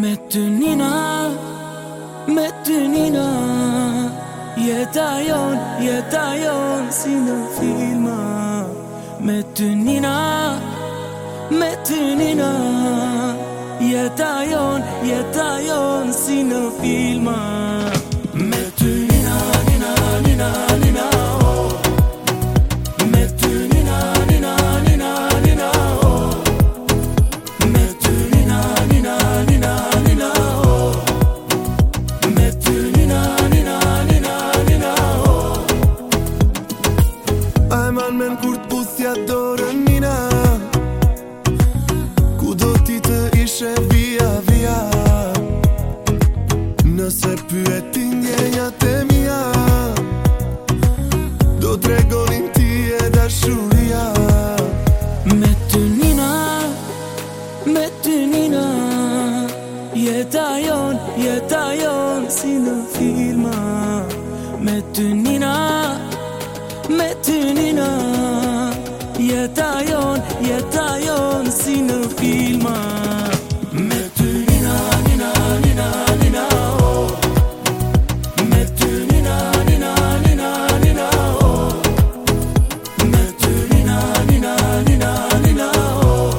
Me ty nina, me ty nina Jeta jon, si në filma Me ty nina, me ty nina si në filma men kur të pusja dorën mina Ku do ti të ishe via via Nëse pyeti njenjat e mija Do të regonin ti e dashuria Me ty nina, me ty nina Jeta jon, jeta jon si në firma Me ty nina jeta jon, jeta jon si në filma Me ty nina, nina, nina, nina, oh Me ty nina, nina, nina, nina, oh Me ty nina, nina, nina, nina, oh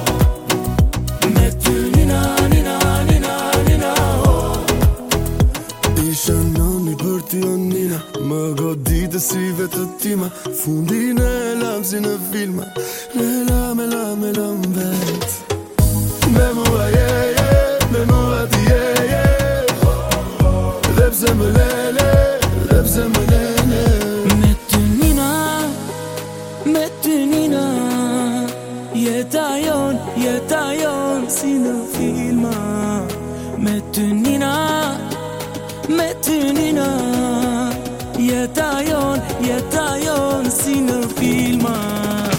Me ty nina, nina, nina, nina, oh Isha nani për ty o nina Më goditë si vetë tima Fundin e rimzinu filma Melam, melam, melam bet Memua ye ye, memua diye ye Rebze mülele, rebze mülele Metunina, metunina Yetayon, yetayon sinu filma Metunina jeta jon, jeta jon si në filma